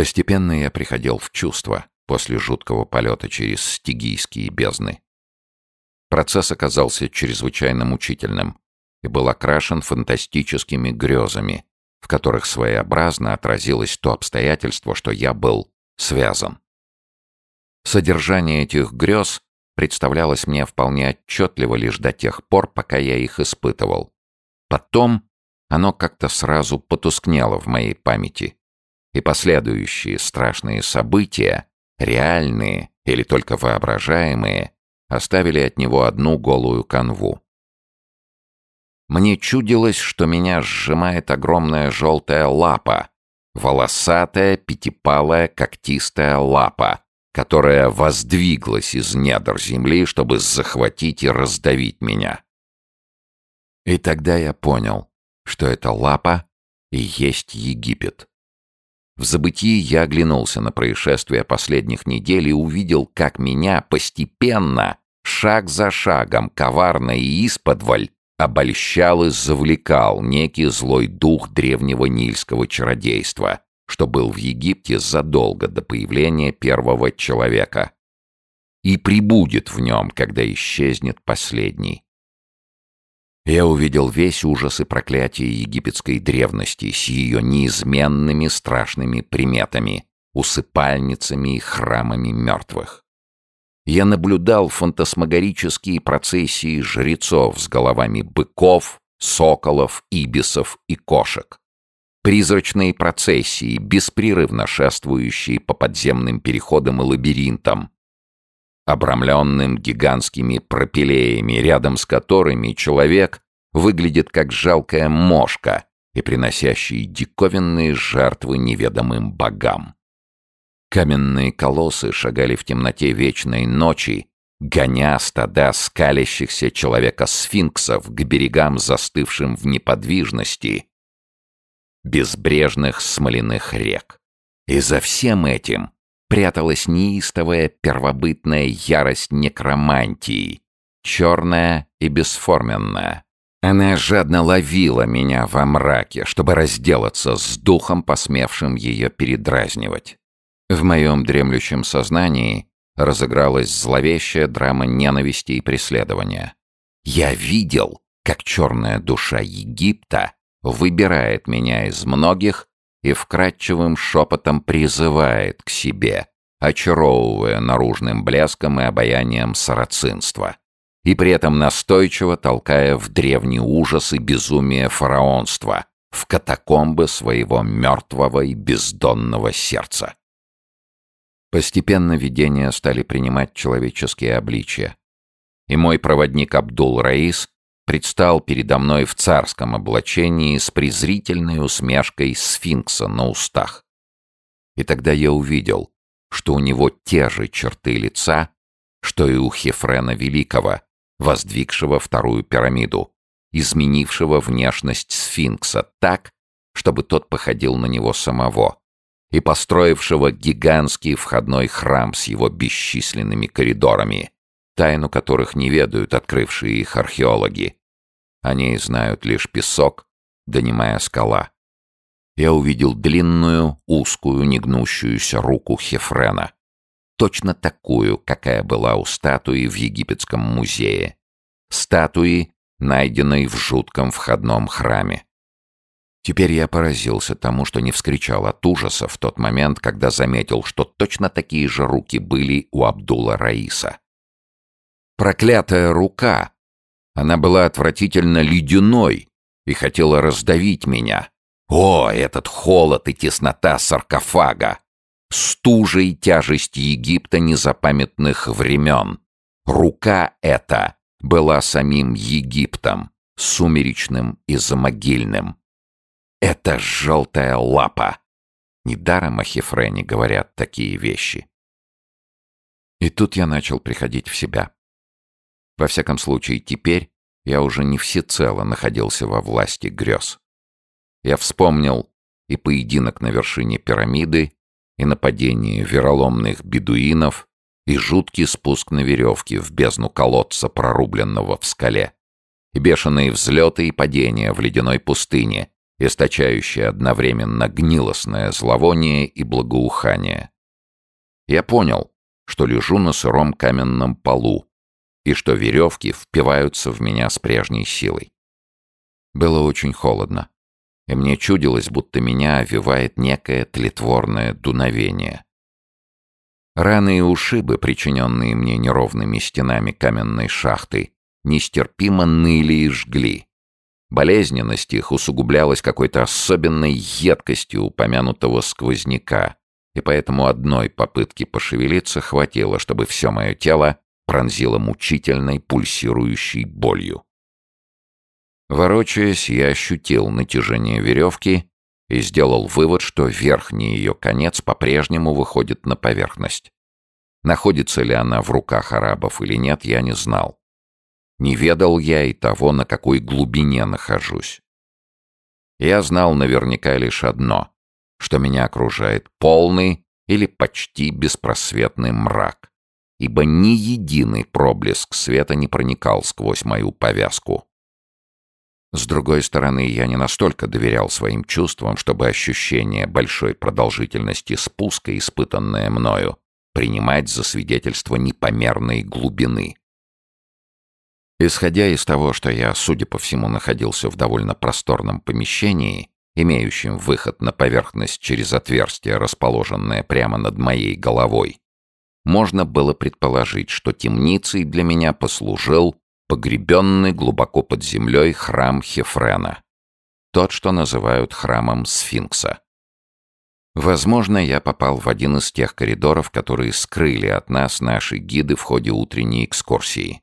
Постепенно я приходил в чувство после жуткого полета через стигийские бездны. Процесс оказался чрезвычайно мучительным и был окрашен фантастическими грезами, в которых своеобразно отразилось то обстоятельство, что я был связан. Содержание этих грез представлялось мне вполне отчетливо лишь до тех пор, пока я их испытывал. Потом оно как-то сразу потускнело в моей памяти, и последующие страшные события, реальные или только воображаемые, оставили от него одну голую канву. Мне чудилось, что меня сжимает огромная желтая лапа, волосатая, пятипалая, когтистая лапа, которая воздвиглась из недр земли, чтобы захватить и раздавить меня. И тогда я понял, что эта лапа и есть Египет. В забытии я оглянулся на происшествия последних недель и увидел, как меня постепенно, шаг за шагом, коварно и исподволь, обольщал и завлекал некий злой дух древнего нильского чародейства, что был в Египте задолго до появления первого человека. И прибудет в нем, когда исчезнет последний. Я увидел весь ужас и проклятие египетской древности с ее неизменными страшными приметами, усыпальницами и храмами мертвых. Я наблюдал фантасмагорические процессии жрецов с головами быков, соколов, ибисов и кошек. Призрачные процессии, беспрерывно шествующие по подземным переходам и лабиринтам, обрамленным гигантскими пропилеями, рядом с которыми человек выглядит как жалкая мошка и приносящий диковинные жертвы неведомым богам. Каменные колоссы шагали в темноте вечной ночи, гоня стада скалящихся человека-сфинксов к берегам, застывшим в неподвижности, безбрежных смоляных рек. И за всем этим пряталась неистовая первобытная ярость некромантии, черная и бесформенная. Она жадно ловила меня во мраке, чтобы разделаться с духом, посмевшим ее передразнивать. В моем дремлющем сознании разыгралась зловещая драма ненависти и преследования. Я видел, как черная душа Египта выбирает меня из многих и вкрадчивым шепотом призывает к себе, очаровывая наружным блеском и обаянием сарацинства, и при этом настойчиво толкая в древний ужас и безумие фараонства, в катакомбы своего мертвого и бездонного сердца. Постепенно видения стали принимать человеческие обличия, и мой проводник Абдул-Раис предстал передо мной в царском облачении с презрительной усмешкой сфинкса на устах. И тогда я увидел, что у него те же черты лица, что и у Хефрена Великого, воздвигшего вторую пирамиду, изменившего внешность сфинкса так, чтобы тот походил на него самого, и построившего гигантский входной храм с его бесчисленными коридорами, тайну которых не ведают открывшие их археологи, они знают лишь песок, донимая скала. Я увидел длинную, узкую, негнущуюся руку Хефрена. Точно такую, какая была у статуи в египетском музее. Статуи, найденной в жутком входном храме. Теперь я поразился тому, что не вскричал от ужаса в тот момент, когда заметил, что точно такие же руки были у Абдула Раиса. Проклятая рука, она была отвратительно ледяной и хотела раздавить меня. О, этот холод и теснота саркофага! Стужа и тяжесть Египта незапамятных времен. Рука эта была самим Египтом, сумеречным и замогильным. Это желтая лапа. Недаром о Хефрене говорят такие вещи. И тут я начал приходить в себя. Во всяком случае, теперь я уже не всецело находился во власти грез. Я вспомнил и поединок на вершине пирамиды, и нападение вероломных бедуинов, и жуткий спуск на веревке в бездну колодца, прорубленного в скале, и бешеные взлеты и падения в ледяной пустыне, источающее одновременно гнилостное зловоние и благоухание. Я понял, что лежу на сыром каменном полу и что веревки впиваются в меня с прежней силой. Было очень холодно, и мне чудилось, будто меня овивает некое тлетворное дуновение. Раны и ушибы, причиненные мне неровными стенами каменной шахты, нестерпимо ныли и жгли. Болезненность их усугублялась какой-то особенной едкостью упомянутого сквозняка, и поэтому одной попытки пошевелиться хватило, чтобы все мое тело пронзило мучительной пульсирующей болью. Ворочаясь, я ощутил натяжение веревки и сделал вывод, что верхний ее конец по-прежнему выходит на поверхность. Находится ли она в руках арабов или нет, я не знал. Не ведал я и того, на какой глубине нахожусь. Я знал наверняка лишь одно, что меня окружает полный или почти беспросветный мрак, ибо ни единый проблеск света не проникал сквозь мою повязку. С другой стороны, я не настолько доверял своим чувствам, чтобы ощущение большой продолжительности спуска, испытанное мною, принимать за свидетельство непомерной глубины. Исходя из того, что я, судя по всему, находился в довольно просторном помещении, имеющем выход на поверхность через отверстие, расположенное прямо над моей головой, можно было предположить, что темницей для меня послужил погребенный глубоко под землей храм Хефрена. Тот, что называют храмом Сфинкса. Возможно, я попал в один из тех коридоров, которые скрыли от нас наши гиды в ходе утренней экскурсии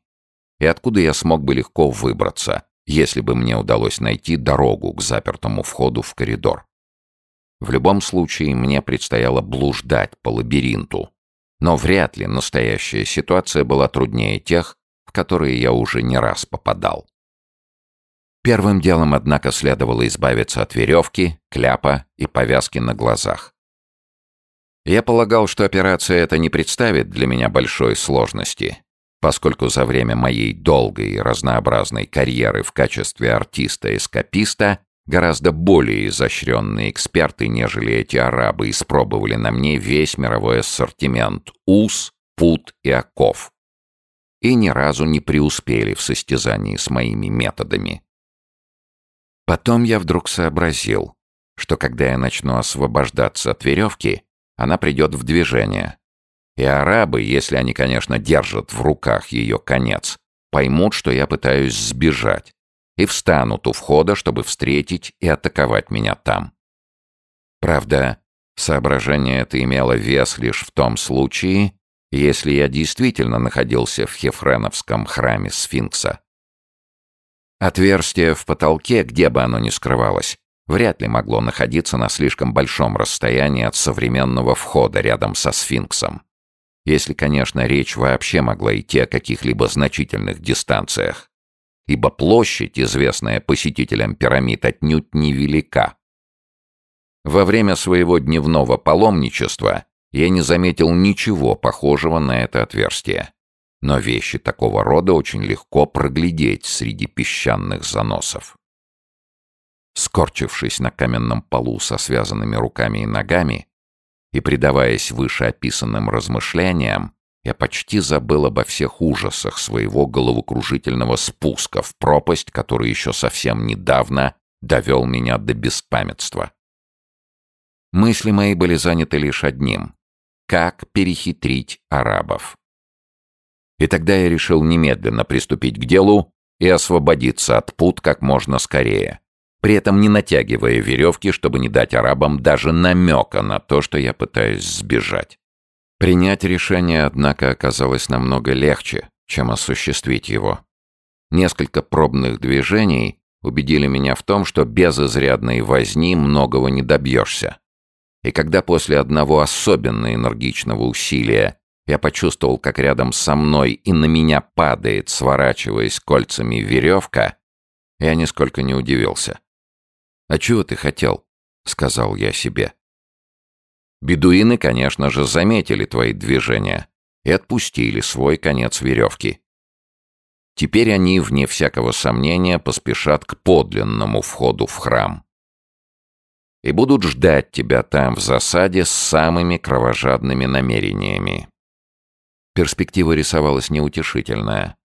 и откуда я смог бы легко выбраться, если бы мне удалось найти дорогу к запертому входу в коридор. В любом случае, мне предстояло блуждать по лабиринту, но вряд ли настоящая ситуация была труднее тех, в которые я уже не раз попадал. Первым делом, однако, следовало избавиться от веревки, кляпа и повязки на глазах. Я полагал, что операция эта не представит для меня большой сложности, поскольку за время моей долгой и разнообразной карьеры в качестве артиста-эскаписта гораздо более изощренные эксперты, нежели эти арабы, испробовали на мне весь мировой ассортимент уз, пут и оков. И ни разу не преуспели в состязании с моими методами. Потом я вдруг сообразил, что когда я начну освобождаться от веревки, она придет в движение, и арабы, если они, конечно, держат в руках ее конец, поймут, что я пытаюсь сбежать, и встанут у входа, чтобы встретить и атаковать меня там. Правда, соображение это имело вес лишь в том случае, если я действительно находился в Хефреновском храме Сфинкса. Отверстие в потолке, где бы оно ни скрывалось, вряд ли могло находиться на слишком большом расстоянии от современного входа рядом со Сфинксом если, конечно, речь вообще могла идти о каких-либо значительных дистанциях, ибо площадь, известная посетителям пирамид, отнюдь невелика. Во время своего дневного паломничества я не заметил ничего похожего на это отверстие. Но вещи такого рода очень легко проглядеть среди песчаных заносов. Скорчившись на каменном полу со связанными руками и ногами, и, предаваясь вышеописанным размышлениям, я почти забыл обо всех ужасах своего головокружительного спуска в пропасть, который еще совсем недавно довел меня до беспамятства. Мысли мои были заняты лишь одним — как перехитрить арабов. И тогда я решил немедленно приступить к делу и освободиться от пут как можно скорее при этом не натягивая веревки, чтобы не дать арабам даже намека на то, что я пытаюсь сбежать. Принять решение, однако, оказалось намного легче, чем осуществить его. Несколько пробных движений убедили меня в том, что без изрядной возни многого не добьешься. И когда после одного особенно энергичного усилия я почувствовал, как рядом со мной и на меня падает, сворачиваясь кольцами веревка, я нисколько не удивился. «А чего ты хотел?» — сказал я себе. Бедуины, конечно же, заметили твои движения и отпустили свой конец веревки. Теперь они, вне всякого сомнения, поспешат к подлинному входу в храм. и будут ждать тебя там в засаде с самыми кровожадными намерениями. Перспектива рисовалась неутешительная,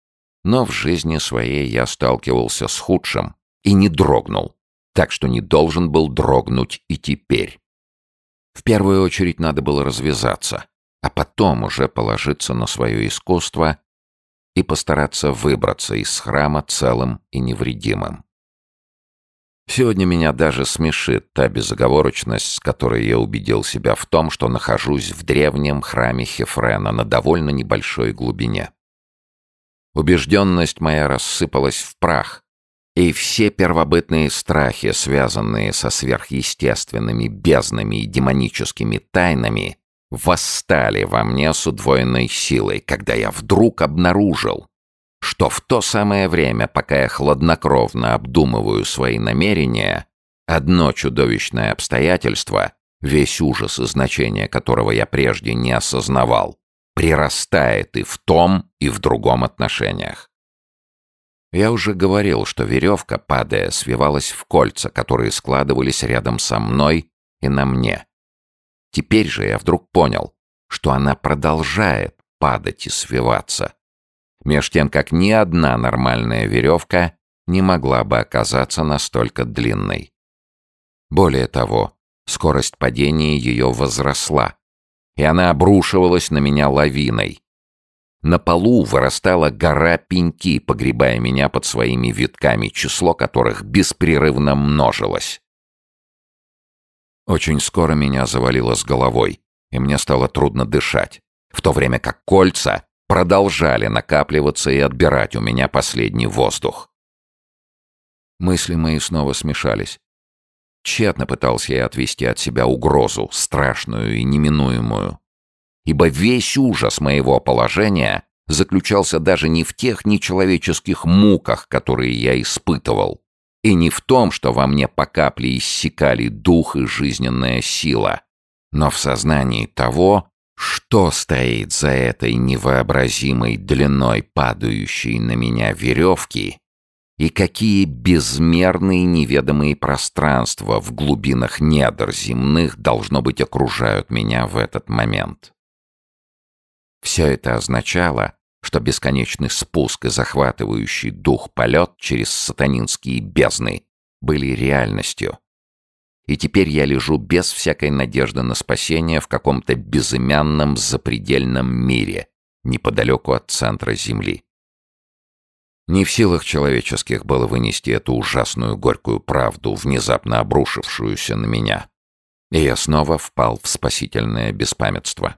но в жизни своей я сталкивался с худшим и не дрогнул, так что не должен был дрогнуть и теперь. В первую очередь надо было развязаться, а потом уже положиться на свое искусство и постараться выбраться из храма целым и невредимым. Сегодня меня даже смешит та безоговорочность, с которой я убедил себя в том, что нахожусь в древнем храме Хефрена на довольно небольшой глубине. Убежденность моя рассыпалась в прах, и все первобытные страхи, связанные со сверхъестественными безднами и демоническими тайнами, восстали во мне с удвоенной силой, когда я вдруг обнаружил, что в то самое время, пока я хладнокровно обдумываю свои намерения, одно чудовищное обстоятельство, весь ужас и значение которого я прежде не осознавал, прирастает и в том, и в другом отношениях. Я уже говорил, что веревка, падая, свивалась в кольца, которые складывались рядом со мной и на мне. Теперь же я вдруг понял, что она продолжает падать и свиваться. Меж тем, как ни одна нормальная веревка не могла бы оказаться настолько длинной. Более того, скорость падения ее возросла, и она обрушивалась на меня лавиной, на полу вырастала гора пеньки, погребая меня под своими витками, число которых беспрерывно множилось. Очень скоро меня завалило с головой, и мне стало трудно дышать, в то время как кольца продолжали накапливаться и отбирать у меня последний воздух. Мысли мои снова смешались. Тщетно пытался я отвести от себя угрозу, страшную и неминуемую ибо весь ужас моего положения заключался даже не в тех нечеловеческих муках, которые я испытывал, и не в том, что во мне по капле иссякали дух и жизненная сила, но в сознании того, что стоит за этой невообразимой длиной падающей на меня веревки и какие безмерные неведомые пространства в глубинах недр земных должно быть окружают меня в этот момент. Все это означало, что бесконечный спуск и захватывающий дух полет через сатанинские бездны были реальностью. И теперь я лежу без всякой надежды на спасение в каком-то безымянном запредельном мире, неподалеку от центра Земли. Не в силах человеческих было вынести эту ужасную горькую правду, внезапно обрушившуюся на меня. И я снова впал в спасительное беспамятство.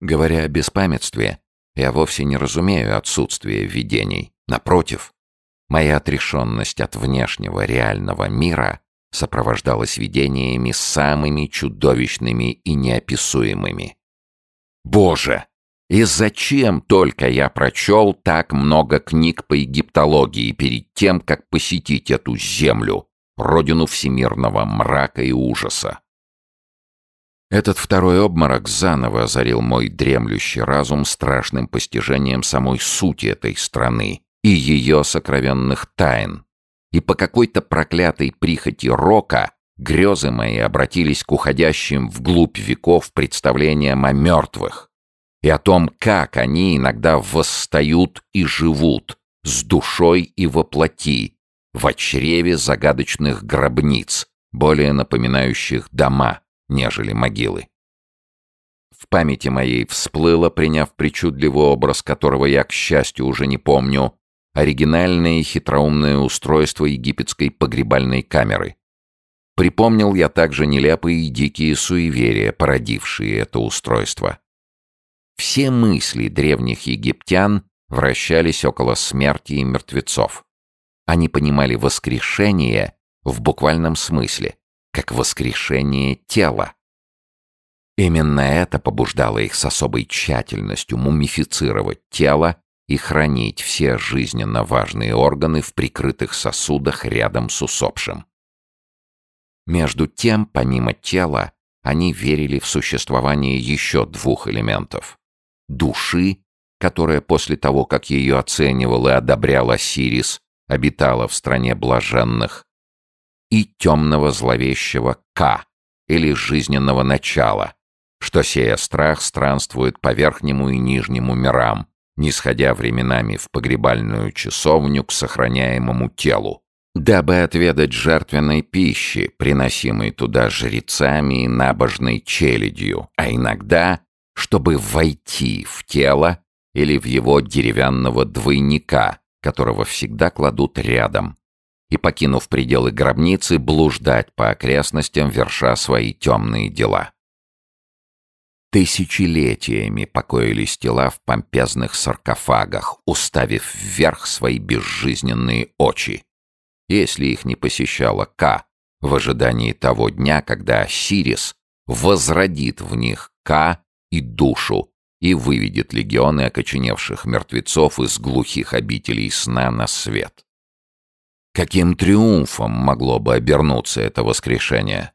Говоря о беспамятстве, я вовсе не разумею отсутствие видений. Напротив, моя отрешенность от внешнего реального мира сопровождалась видениями самыми чудовищными и неописуемыми. Боже! И зачем только я прочел так много книг по египтологии перед тем, как посетить эту землю, родину всемирного мрака и ужаса? Этот второй обморок заново озарил мой дремлющий разум страшным постижением самой сути этой страны и ее сокровенных тайн. И по какой-то проклятой прихоти рока грезы мои обратились к уходящим вглубь веков представлениям о мертвых и о том, как они иногда восстают и живут с душой и воплоти в чреве загадочных гробниц, более напоминающих дома, нежели могилы. В памяти моей всплыло, приняв причудливый образ, которого я, к счастью, уже не помню, оригинальное хитроумное устройство египетской погребальной камеры. Припомнил я также нелепые и дикие суеверия, породившие это устройство. Все мысли древних египтян вращались около смерти и мертвецов. Они понимали воскрешение в буквальном смысле, как воскрешение тела. Именно это побуждало их с особой тщательностью мумифицировать тело и хранить все жизненно важные органы в прикрытых сосудах рядом с усопшим. Между тем, помимо тела, они верили в существование еще двух элементов. Души, которая после того, как ее оценивал и одобрял Осирис, обитала в стране блаженных, и темного зловещего К, или жизненного начала, что, сея страх, странствует по верхнему и нижнему мирам, не сходя временами в погребальную часовню к сохраняемому телу, дабы отведать жертвенной пищи, приносимой туда жрецами и набожной челядью, а иногда, чтобы войти в тело или в его деревянного двойника, которого всегда кладут рядом, и, покинув пределы гробницы, блуждать по окрестностям, верша свои темные дела. Тысячелетиями покоились тела в помпезных саркофагах, уставив вверх свои безжизненные очи. Если их не посещала К в ожидании того дня, когда Сирис возродит в них К и душу и выведет легионы окоченевших мертвецов из глухих обителей сна на свет. Каким триумфом могло бы обернуться это воскрешение?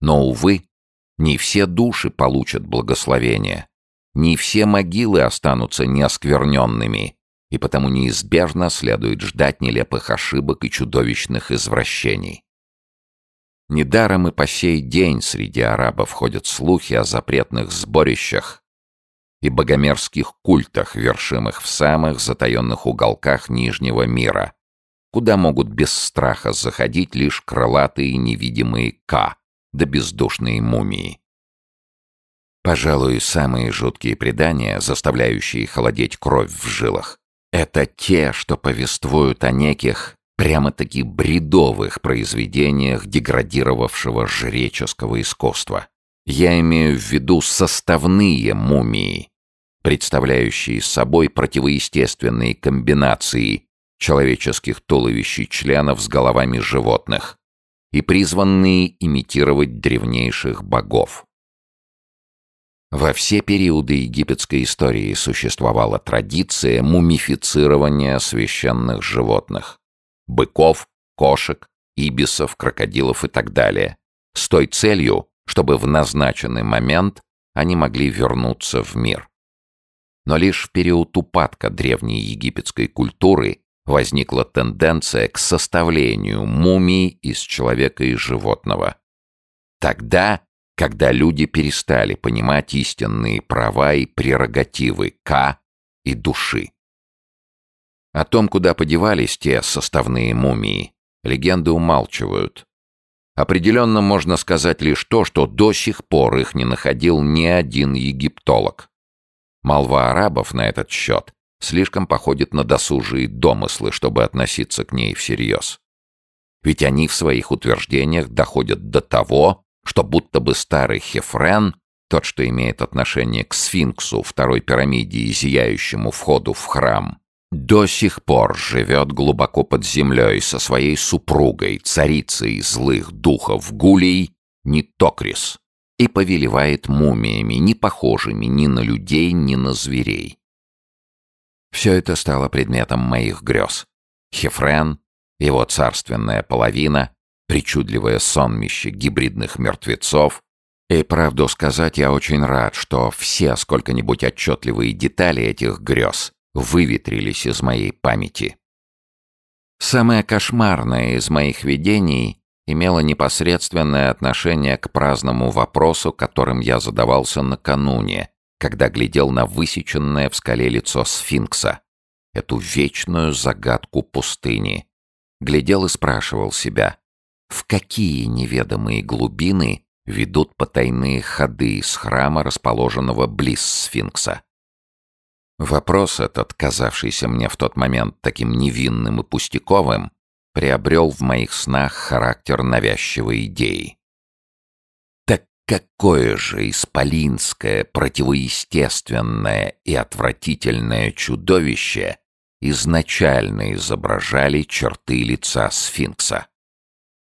Но, увы, не все души получат благословение, не все могилы останутся неоскверненными, и потому неизбежно следует ждать нелепых ошибок и чудовищных извращений. Недаром и по сей день среди арабов ходят слухи о запретных сборищах и богомерзких культах, вершимых в самых затаенных уголках Нижнего мира, куда могут без страха заходить лишь крылатые невидимые К, да бездушные мумии. Пожалуй, самые жуткие предания, заставляющие холодеть кровь в жилах, это те, что повествуют о неких прямо-таки бредовых произведениях деградировавшего жреческого искусства. Я имею в виду составные мумии, представляющие собой противоестественные комбинации человеческих туловищ и членов с головами животных, и призванные имитировать древнейших богов. Во все периоды египетской истории существовала традиция мумифицирования священных животных – быков, кошек, ибисов, крокодилов и так далее, с той целью, чтобы в назначенный момент они могли вернуться в мир. Но лишь в период упадка древней египетской культуры возникла тенденция к составлению мумий из человека и животного. Тогда, когда люди перестали понимать истинные права и прерогативы К и души. О том, куда подевались те составные мумии, легенды умалчивают. Определенно можно сказать лишь то, что до сих пор их не находил ни один египтолог. Молва арабов на этот счет слишком походит на досужие домыслы, чтобы относиться к ней всерьез. Ведь они в своих утверждениях доходят до того, что будто бы старый Хефрен, тот, что имеет отношение к сфинксу, второй пирамиде и зияющему входу в храм, до сих пор живет глубоко под землей со своей супругой, царицей злых духов Гулей, Нитокрис, и повелевает мумиями, не похожими ни на людей, ни на зверей. Все это стало предметом моих грез. Хефрен, его царственная половина, причудливое сонмище гибридных мертвецов. И, правду сказать, я очень рад, что все сколько-нибудь отчетливые детали этих грез выветрились из моей памяти. Самое кошмарное из моих видений имело непосредственное отношение к праздному вопросу, которым я задавался накануне, когда глядел на высеченное в скале лицо сфинкса, эту вечную загадку пустыни. Глядел и спрашивал себя, в какие неведомые глубины ведут потайные ходы из храма, расположенного близ сфинкса. Вопрос этот, казавшийся мне в тот момент таким невинным и пустяковым, приобрел в моих снах характер навязчивой идеи. Какое же исполинское, противоестественное и отвратительное чудовище изначально изображали черты лица сфинкса?